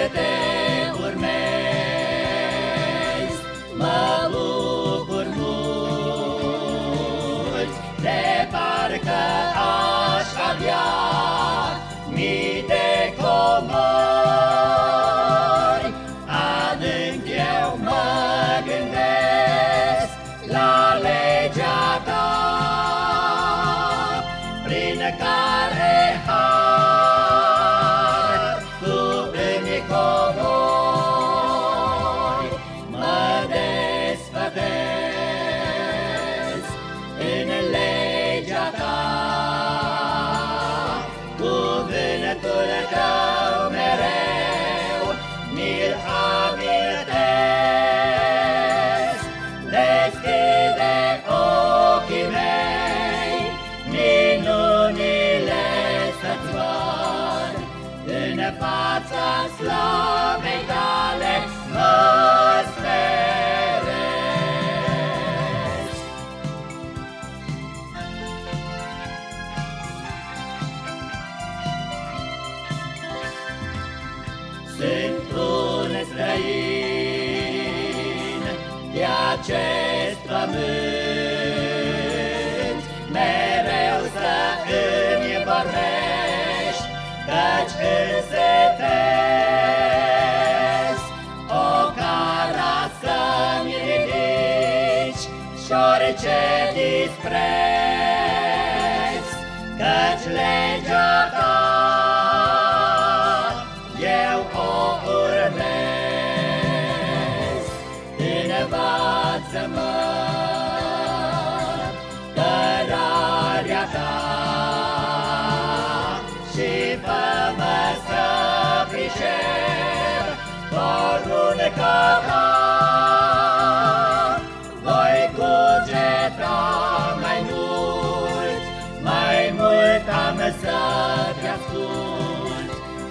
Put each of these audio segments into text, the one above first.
să te urmez. Mă bucur mult de parcă aș avea mii de comori. Adânc eu mă gândesc la legea ta prin care hai deschide ochii mei, minunile să-ți văd în fața slavei tale mă speresc. Sunt un străin de acest pământ, mereu să îmi vorbești, căci însetezi o cara să-mi ridici și orice dispreț, căci legea ta eu o urmez. Învață-mă ta și fă-mă să pricep porunca ta. Voi cugeta mai mult, mai mult am să te ascult,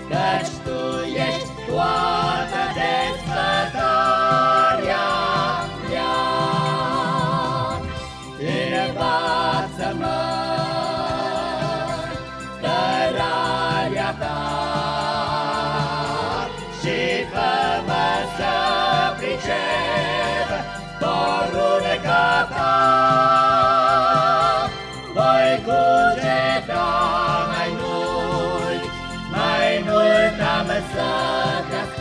Căci tu cărarea ta și fă-mă să pricep porunca ta. Voi cugeta mai mult, mai mult am să